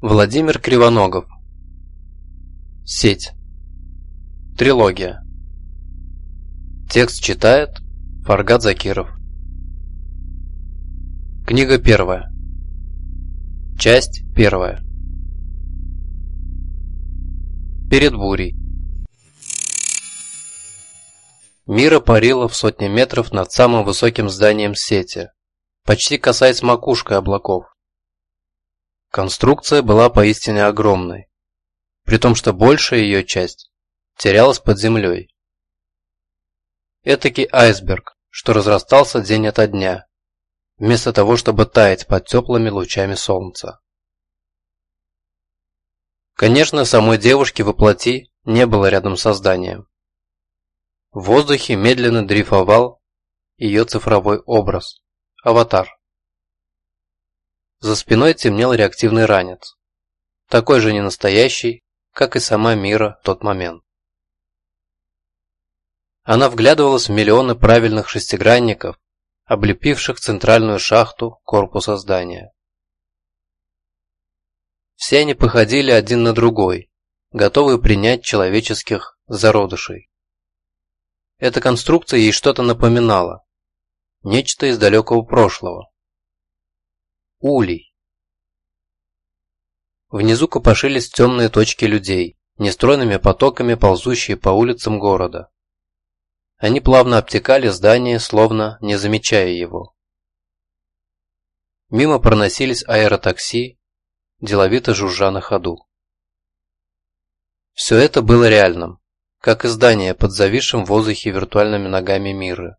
Владимир Кривоногов. Сеть. Трилогия. Текст читает Фаргат Закиров. Книга первая. Часть первая. Перед бурей. Мира парила в сотни метров над самым высоким зданием сети, почти касаясь макушкой облаков. Конструкция была поистине огромной, при том, что большая ее часть терялась под землей. Этакий айсберг, что разрастался день ото дня, вместо того, чтобы таять под теплыми лучами солнца. Конечно, самой девушки воплоти не было рядом с зданием. В воздухе медленно дрейфовал ее цифровой образ – аватар. За спиной темнел реактивный ранец, такой же ненастоящий, как и сама Мира в тот момент. Она вглядывалась в миллионы правильных шестигранников, облепивших центральную шахту корпуса здания. Все они походили один на другой, готовые принять человеческих зародышей. Эта конструкция ей что-то напоминала. Нечто из далекого прошлого. Улей. Внизу копошились темные точки людей, нестройными потоками ползущие по улицам города. Они плавно обтекали здание, словно не замечая его. Мимо проносились аэротакси, деловито жужжа на ходу. Все это было реальным как и здание под зависшим в воздухе виртуальными ногами мира.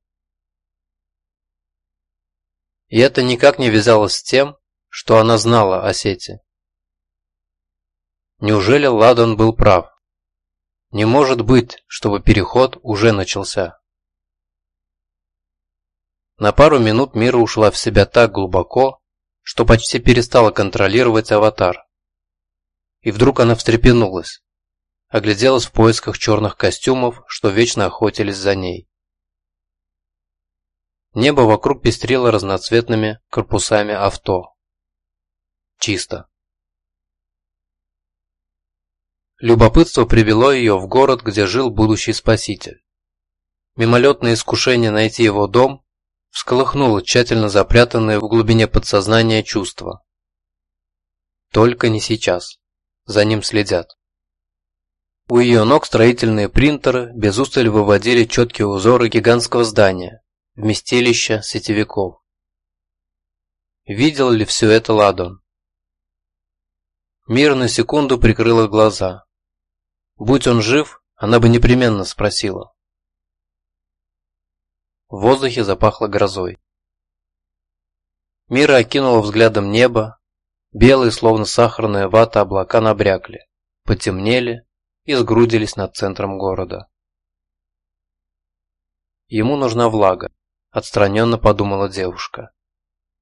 И это никак не вязалось с тем, что она знала о сети. Неужели Ладон был прав? Не может быть, чтобы переход уже начался. На пару минут Мира ушла в себя так глубоко, что почти перестала контролировать аватар. И вдруг она встрепенулась огляделась в поисках черных костюмов, что вечно охотились за ней. Небо вокруг пестрело разноцветными корпусами авто. Чисто. Любопытство привело ее в город, где жил будущий спаситель. Мимолетное искушение найти его дом всколыхнуло тщательно запрятанное в глубине подсознания чувство. Только не сейчас. За ним следят. У ее ног строительные принтеры без устали выводили четкие узоры гигантского здания, вместилища сетевиков. Видел ли все это Ладон? Мир на секунду прикрыла глаза. Будь он жив, она бы непременно спросила. В воздухе запахло грозой. Мира окинула взглядом небо, белые, словно сахарная вата, облака набрякли, потемнели, и сгрудились над центром города. Ему нужна влага, отстраненно подумала девушка.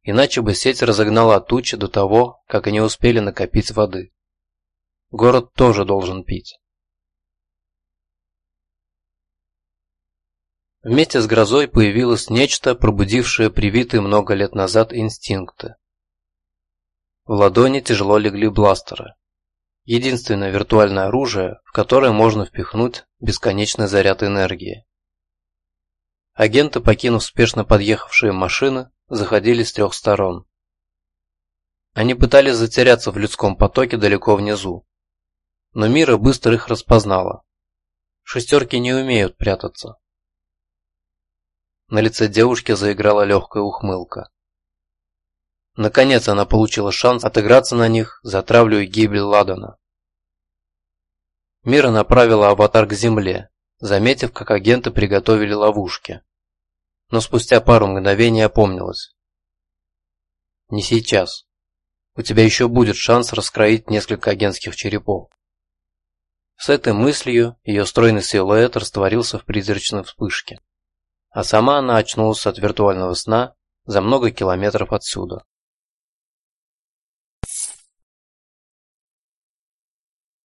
Иначе бы сеть разогнала тучи до того, как они успели накопить воды. Город тоже должен пить. Вместе с грозой появилось нечто, пробудившее привитые много лет назад инстинкты. В ладони тяжело легли бластеры. Единственное виртуальное оружие, в которое можно впихнуть бесконечный заряд энергии. Агенты, покинув спешно подъехавшие машины, заходили с трех сторон. Они пытались затеряться в людском потоке далеко внизу. Но Мира быстро их распознала. Шестерки не умеют прятаться. На лице девушки заиграла легкая ухмылка. Наконец она получила шанс отыграться на них за травлю и гибель Ладана. Мира направила аватар к земле, заметив, как агенты приготовили ловушки. Но спустя пару мгновений опомнилась. «Не сейчас. У тебя еще будет шанс раскроить несколько агентских черепов». С этой мыслью ее стройный силуэт растворился в призрачной вспышке. А сама она очнулась от виртуального сна за много километров отсюда.